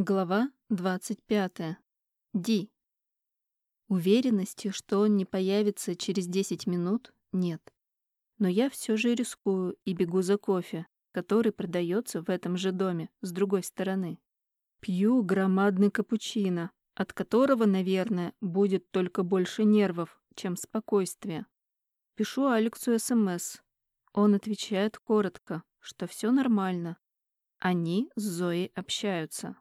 Глава 25. Ди. Уверенности, что он не появится через 10 минут, нет. Но я все же рискую и бегу за кофе, который продается в этом же доме, с другой стороны. Пью громадный капучино, от которого, наверное, будет только больше нервов, чем спокойствия. Пишу Алексу СМС. Он отвечает коротко, что все нормально. Они с Зоей общаются.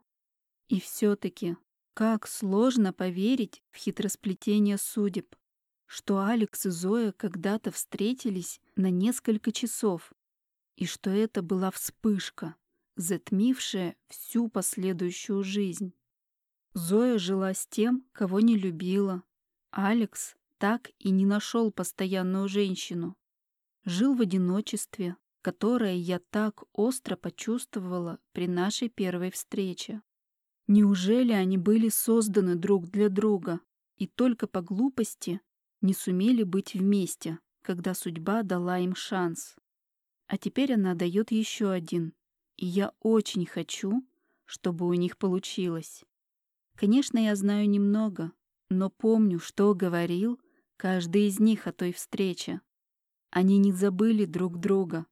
И все-таки, как сложно поверить в хитросплетение судеб, что Алекс и Зоя когда-то встретились на несколько часов, и что это была вспышка, затмившая всю последующую жизнь. Зоя жила с тем, кого не любила. Алекс так и не нашел постоянную женщину. Жил в одиночестве, которое я так остро почувствовала при нашей первой встрече. Неужели они были созданы друг для друга и только по глупости не сумели быть вместе, когда судьба дала им шанс? А теперь она дает еще один, и я очень хочу, чтобы у них получилось. Конечно, я знаю немного, но помню, что говорил каждый из них о той встрече. Они не забыли друг друга,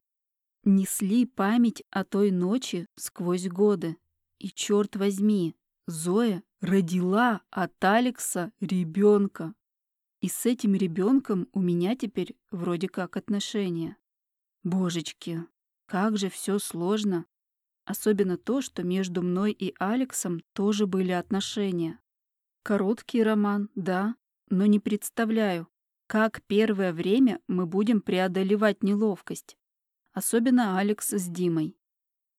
несли память о той ночи сквозь годы. И черт возьми, Зоя родила от Алекса ребенка. И с этим ребенком у меня теперь вроде как отношения. Божечки, как же все сложно. Особенно то, что между мной и Алексом тоже были отношения. Короткий роман, да, но не представляю, как первое время мы будем преодолевать неловкость. Особенно Алекс с Димой.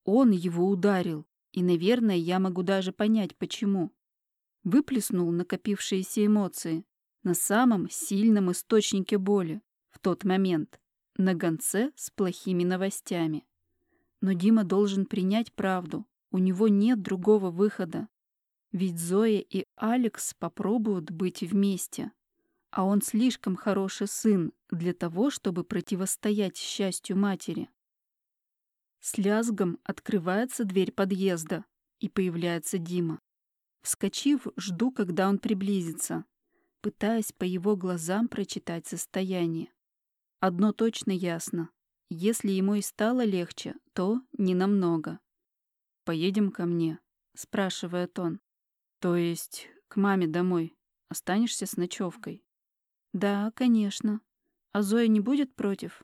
Он его ударил, и, наверное, я могу даже понять, почему. Выплеснул накопившиеся эмоции на самом сильном источнике боли в тот момент, на гонце с плохими новостями. Но Дима должен принять правду. У него нет другого выхода. Ведь Зоя и Алекс попробуют быть вместе. А он слишком хороший сын для того, чтобы противостоять счастью матери. С лязгом открывается дверь подъезда, и появляется Дима. Вскочив, жду, когда он приблизится, пытаясь по его глазам прочитать состояние. Одно точно ясно. Если ему и стало легче, то не намного. «Поедем ко мне?» — спрашивает он. «То есть к маме домой. Останешься с ночевкой?» «Да, конечно. А Зоя не будет против?»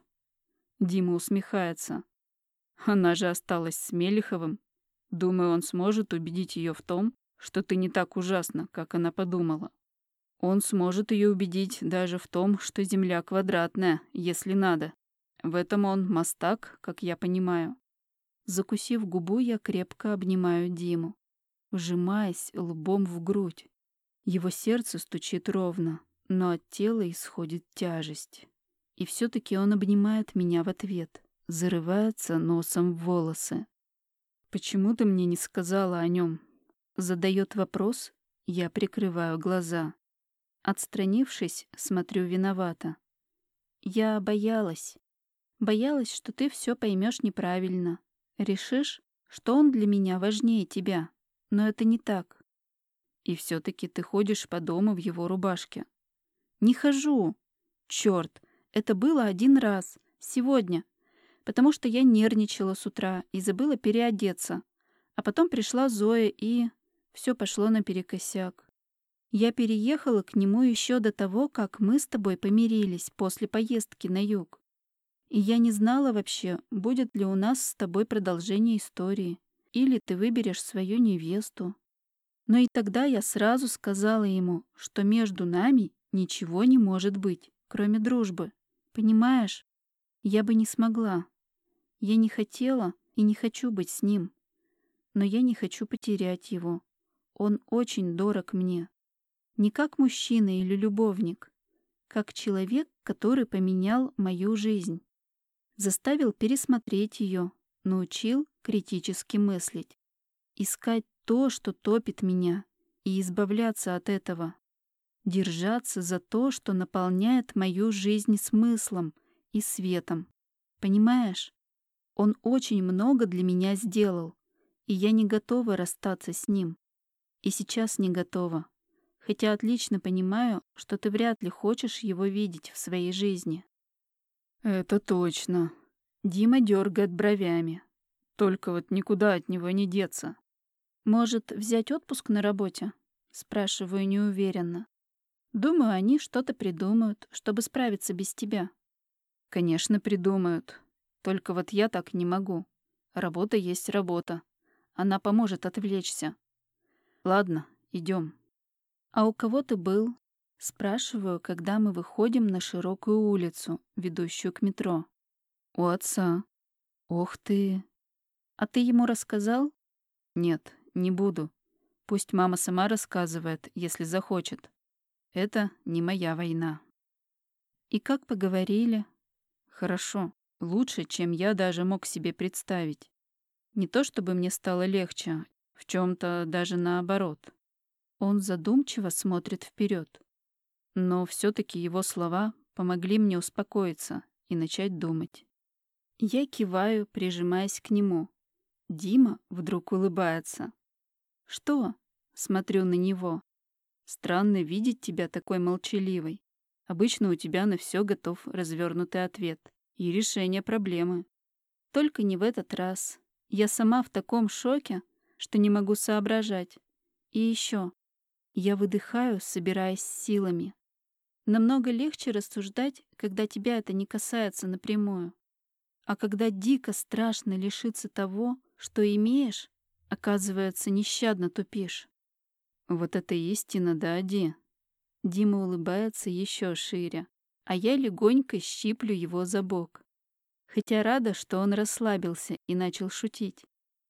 Дима усмехается. Она же осталась с Мелиховым. Думаю, он сможет убедить ее в том, что ты не так ужасна, как она подумала. Он сможет ее убедить даже в том, что Земля квадратная, если надо. В этом он мастак, как я понимаю. Закусив губу, я крепко обнимаю Диму, вжимаясь лбом в грудь. Его сердце стучит ровно, но от тела исходит тяжесть. И все таки он обнимает меня в ответ зарывается носом в волосы. «Почему ты мне не сказала о нем? Задает вопрос, я прикрываю глаза. Отстранившись, смотрю виновато. «Я боялась. Боялась, что ты все поймешь неправильно. Решишь, что он для меня важнее тебя. Но это не так. И все таки ты ходишь по дому в его рубашке». «Не хожу. Черт, это было один раз. Сегодня, потому что я нервничала с утра и забыла переодеться. А потом пришла Зоя, и все пошло наперекосяк. Я переехала к нему еще до того, как мы с тобой помирились после поездки на юг. И я не знала вообще, будет ли у нас с тобой продолжение истории, или ты выберешь свою невесту. Но и тогда я сразу сказала ему, что между нами ничего не может быть, кроме дружбы. Понимаешь? Я бы не смогла. Я не хотела и не хочу быть с ним. Но я не хочу потерять его. Он очень дорог мне. Не как мужчина или любовник, как человек, который поменял мою жизнь. Заставил пересмотреть ее, научил критически мыслить. Искать то, что топит меня, и избавляться от этого. Держаться за то, что наполняет мою жизнь смыслом и светом. Понимаешь? Он очень много для меня сделал, И я не готова расстаться с ним. И сейчас не готова. Хотя отлично понимаю, что ты вряд ли хочешь его видеть в своей жизни. Это точно. Дима дергает бровями. Только вот никуда от него не деться. Может, взять отпуск на работе? Спрашиваю неуверенно. Думаю, они что-то придумают, чтобы справиться без тебя. Конечно, придумают. Только вот я так не могу. Работа есть работа. Она поможет отвлечься. Ладно, идем. А у кого ты был? Спрашиваю, когда мы выходим на широкую улицу, ведущую к метро. У отца. Ох ты. А ты ему рассказал? Нет, не буду. Пусть мама сама рассказывает, если захочет. Это не моя война. И как поговорили? Хорошо. Лучше, чем я даже мог себе представить. Не то чтобы мне стало легче, в чем то даже наоборот. Он задумчиво смотрит вперед. Но все таки его слова помогли мне успокоиться и начать думать. Я киваю, прижимаясь к нему. Дима вдруг улыбается. «Что?» — смотрю на него. «Странно видеть тебя такой молчаливой. Обычно у тебя на все готов развернутый ответ и решение проблемы. Только не в этот раз. Я сама в таком шоке, что не могу соображать. И еще. Я выдыхаю, собираясь силами. Намного легче рассуждать, когда тебя это не касается напрямую. А когда дико страшно лишиться того, что имеешь, оказывается, нещадно тупишь. Вот это истина, да, Ди? Дима улыбается еще шире, а я легонько щиплю его за бок. Хотя рада, что он расслабился и начал шутить.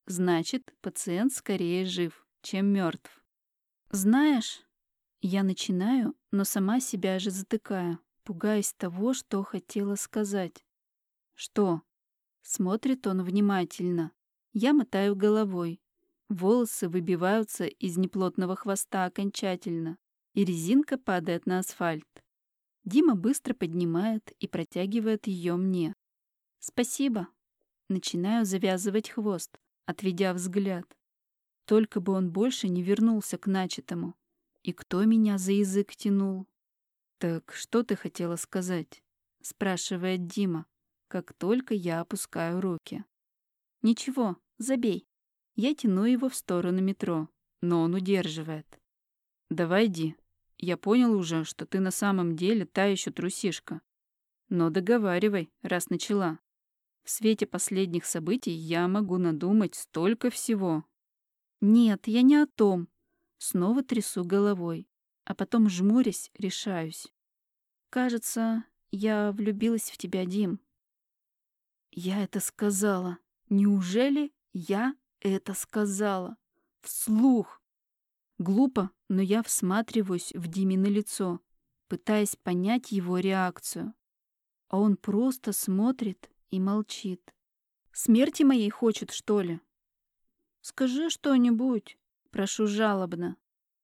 Значит, пациент скорее жив, чем мертв. Знаешь, я начинаю, но сама себя же затыкаю, пугаясь того, что хотела сказать. Что? Смотрит он внимательно. Я мотаю головой. Волосы выбиваются из неплотного хвоста окончательно, и резинка падает на асфальт. Дима быстро поднимает и протягивает ее мне. «Спасибо». Начинаю завязывать хвост, отведя взгляд. Только бы он больше не вернулся к начатому. И кто меня за язык тянул? «Так что ты хотела сказать?» — спрашивает Дима, как только я опускаю руки. «Ничего, забей». Я тяну его в сторону метро, но он удерживает. «Давай, Ди. Я понял уже, что ты на самом деле та еще трусишка. Но договаривай, раз начала. В свете последних событий я могу надумать столько всего». «Нет, я не о том». Снова трясу головой, а потом, жмурясь, решаюсь. «Кажется, я влюбилась в тебя, Дим». Я это сказала. Неужели я это сказала? Вслух. Глупо, но я всматриваюсь в Димино лицо, пытаясь понять его реакцию. А он просто смотрит и молчит. Смерти моей хочет, что ли? Скажи что-нибудь, прошу жалобно.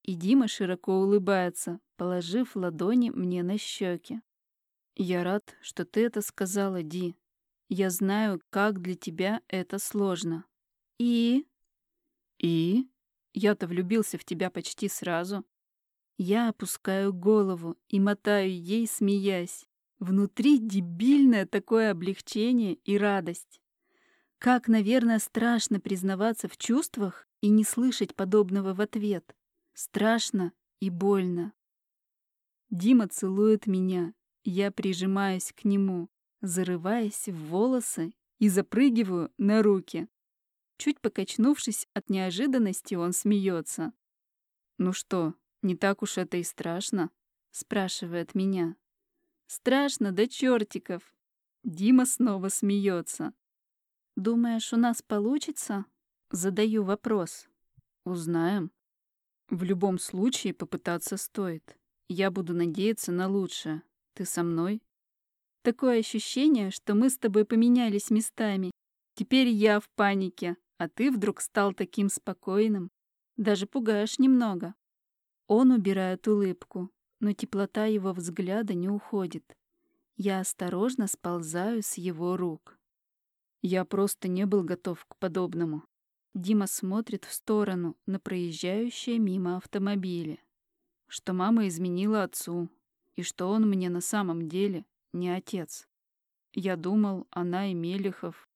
И Дима широко улыбается, положив ладони мне на щеки. Я рад, что ты это сказала, Ди. Я знаю, как для тебя это сложно. И? И? Я-то влюбился в тебя почти сразу. Я опускаю голову и мотаю ей, смеясь. Внутри дебильное такое облегчение и радость. Как, наверное, страшно признаваться в чувствах и не слышать подобного в ответ. Страшно и больно. Дима целует меня. Я прижимаюсь к нему зарываясь в волосы и запрыгиваю на руки. Чуть покачнувшись от неожиданности, он смеется. «Ну что, не так уж это и страшно?» — спрашивает меня. «Страшно до чертиков!» Дима снова смеется. «Думаешь, у нас получится?» Задаю вопрос. «Узнаем. В любом случае попытаться стоит. Я буду надеяться на лучшее. Ты со мной?» Такое ощущение, что мы с тобой поменялись местами. Теперь я в панике, а ты вдруг стал таким спокойным. Даже пугаешь немного. Он убирает улыбку, но теплота его взгляда не уходит. Я осторожно сползаю с его рук. Я просто не был готов к подобному. Дима смотрит в сторону на проезжающие мимо автомобили. Что мама изменила отцу, и что он мне на самом деле не отец. Я думал, она и Мелехов,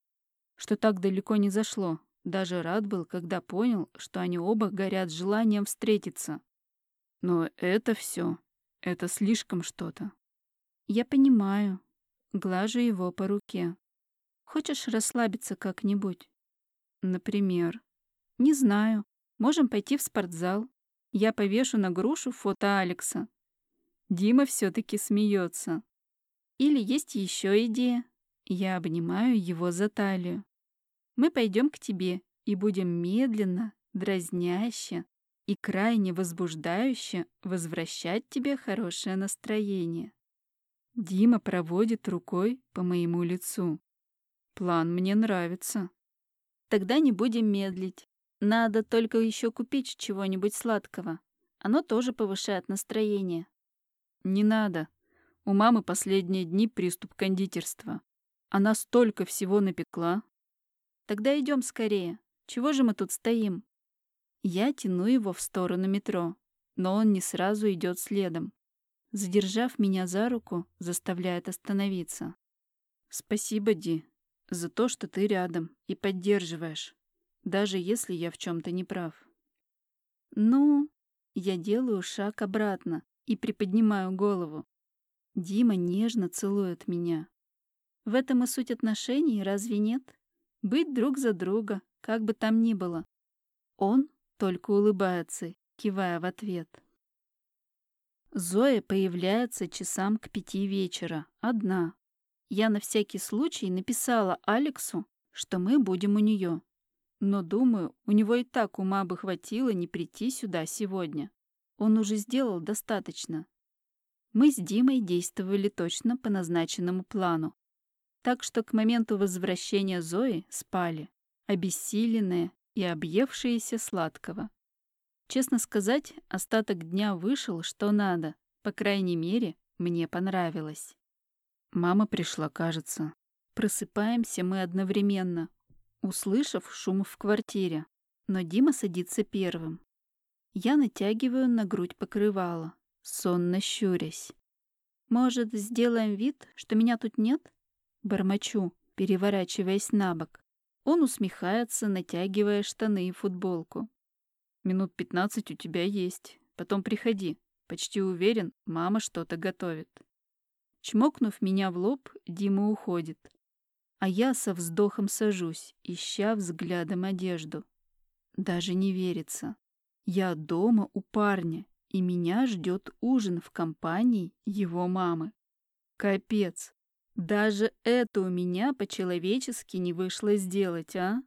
что так далеко не зашло. Даже рад был, когда понял, что они оба горят желанием встретиться. Но это все, это слишком что-то. Я понимаю. Глажу его по руке. Хочешь расслабиться как-нибудь? Например? Не знаю. Можем пойти в спортзал. Я повешу на грушу фото Алекса. Дима все-таки смеется. Или есть еще идея. Я обнимаю его за талию. Мы пойдем к тебе и будем медленно, дразняще и крайне возбуждающе возвращать тебе хорошее настроение. Дима проводит рукой по моему лицу. План мне нравится. Тогда не будем медлить. Надо только еще купить чего-нибудь сладкого. Оно тоже повышает настроение. Не надо. У мамы последние дни приступ кондитерства. Она столько всего напекла. Тогда идем скорее. Чего же мы тут стоим? Я тяну его в сторону метро, но он не сразу идет следом. Задержав меня за руку, заставляет остановиться. Спасибо, Ди за то, что ты рядом и поддерживаешь, даже если я в чем-то не прав. Ну, я делаю шаг обратно и приподнимаю голову. Дима нежно целует меня. В этом и суть отношений, разве нет? Быть друг за друга, как бы там ни было. Он только улыбается, кивая в ответ. Зоя появляется часам к пяти вечера, одна, я на всякий случай написала Алексу, что мы будем у нее. Но, думаю, у него и так ума бы хватило не прийти сюда сегодня. Он уже сделал достаточно. Мы с Димой действовали точно по назначенному плану. Так что к моменту возвращения Зои спали, обессиленные и объевшиеся сладкого. Честно сказать, остаток дня вышел, что надо. По крайней мере, мне понравилось. Мама пришла, кажется. Просыпаемся мы одновременно, услышав шум в квартире. Но Дима садится первым. Я натягиваю на грудь покрывало, сонно щурясь. «Может, сделаем вид, что меня тут нет?» Бормочу, переворачиваясь на бок. Он усмехается, натягивая штаны и футболку. «Минут пятнадцать у тебя есть. Потом приходи. Почти уверен, мама что-то готовит». Чмокнув меня в лоб, Дима уходит. А я со вздохом сажусь, ища взглядом одежду. Даже не верится. Я дома у парня, и меня ждет ужин в компании его мамы. Капец. Даже это у меня по-человечески не вышло сделать, а?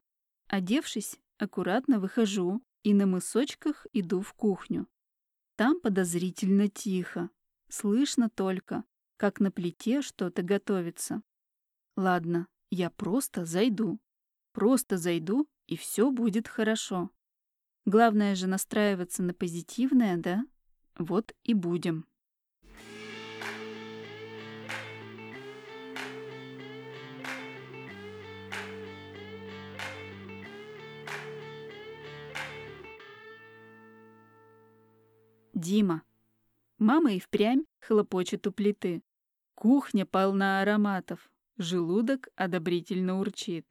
Одевшись, аккуратно выхожу и на мысочках иду в кухню. Там подозрительно тихо. Слышно только, как на плите что-то готовится. Ладно, я просто зайду. Просто зайду, и все будет хорошо. Главное же настраиваться на позитивное, да? Вот и будем. Дима. Мама и впрямь хлопочет у плиты. Кухня полна ароматов, желудок одобрительно урчит.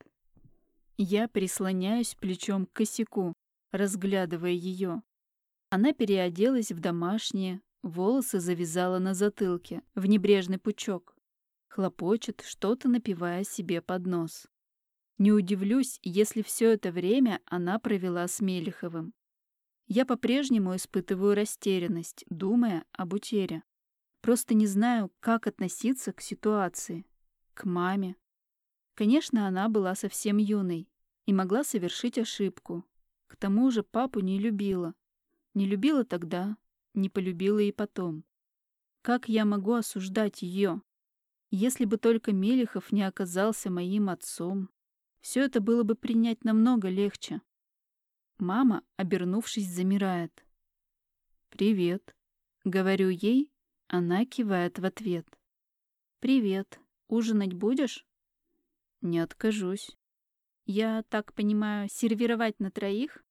Я прислоняюсь плечом к косяку, разглядывая ее. Она переоделась в домашнее, волосы завязала на затылке, в небрежный пучок. Хлопочет, что-то напивая себе под нос. Не удивлюсь, если все это время она провела с Мелиховым. Я по-прежнему испытываю растерянность, думая об утере. Просто не знаю, как относиться к ситуации, к маме. Конечно, она была совсем юной и могла совершить ошибку. К тому же папу не любила. Не любила тогда, не полюбила и потом. Как я могу осуждать ее? Если бы только Мелехов не оказался моим отцом, все это было бы принять намного легче. Мама, обернувшись, замирает. «Привет», — говорю ей. Она кивает в ответ. «Привет. Ужинать будешь?» «Не откажусь». Я так понимаю, сервировать на троих?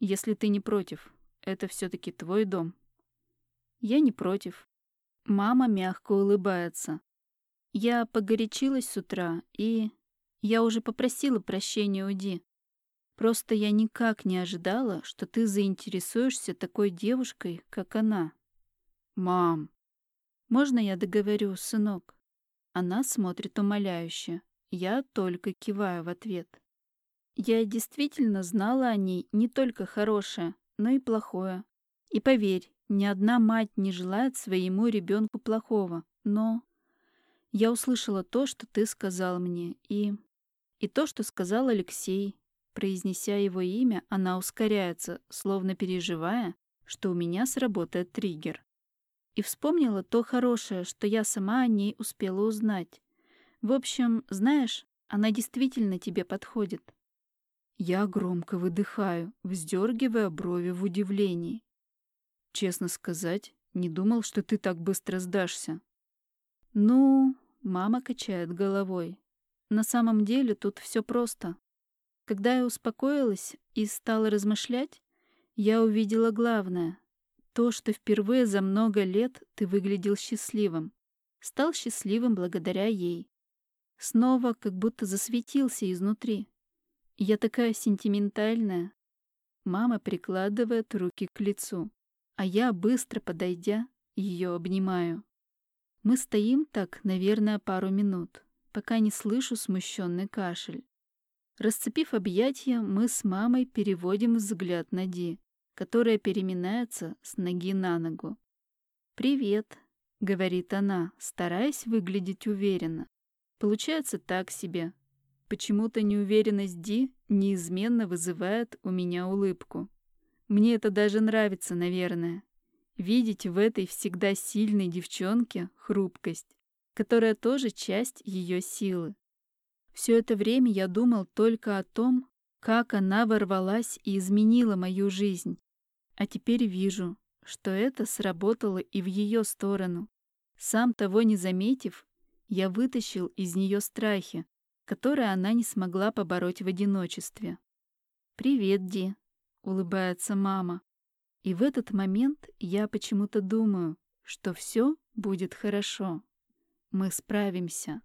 Если ты не против, это все-таки твой дом. Я не против. Мама мягко улыбается. Я погорячилась с утра, и я уже попросила прощения у Ди. Просто я никак не ожидала, что ты заинтересуешься такой девушкой, как она. Мам, можно я договорю, сынок? Она смотрит умоляюще. Я только киваю в ответ. Я действительно знала о ней не только хорошее, но и плохое. И поверь, ни одна мать не желает своему ребенку плохого, но... Я услышала то, что ты сказал мне, и... И то, что сказал Алексей. Произнеся его имя, она ускоряется, словно переживая, что у меня сработает триггер. И вспомнила то хорошее, что я сама о ней успела узнать. В общем, знаешь, она действительно тебе подходит. Я громко выдыхаю, вздергивая брови в удивлении. Честно сказать, не думал, что ты так быстро сдашься. Ну, мама качает головой. На самом деле тут все просто. Когда я успокоилась и стала размышлять, я увидела главное. То, что впервые за много лет ты выглядел счастливым. Стал счастливым благодаря ей. Снова как будто засветился изнутри. Я такая сентиментальная. Мама прикладывает руки к лицу, а я, быстро подойдя, ее обнимаю. Мы стоим так, наверное, пару минут, пока не слышу смущенный кашель. Расцепив объятия, мы с мамой переводим взгляд на Ди, которая переминается с ноги на ногу. «Привет», — говорит она, стараясь выглядеть уверенно. Получается так себе. Почему-то неуверенность Ди неизменно вызывает у меня улыбку. Мне это даже нравится, наверное. Видеть в этой всегда сильной девчонке хрупкость, которая тоже часть ее силы. Все это время я думал только о том, как она ворвалась и изменила мою жизнь. А теперь вижу, что это сработало и в ее сторону. Сам того не заметив, я вытащил из нее страхи, которые она не смогла побороть в одиночестве. «Привет, Ди», — улыбается мама. И в этот момент я почему-то думаю, что все будет хорошо. Мы справимся.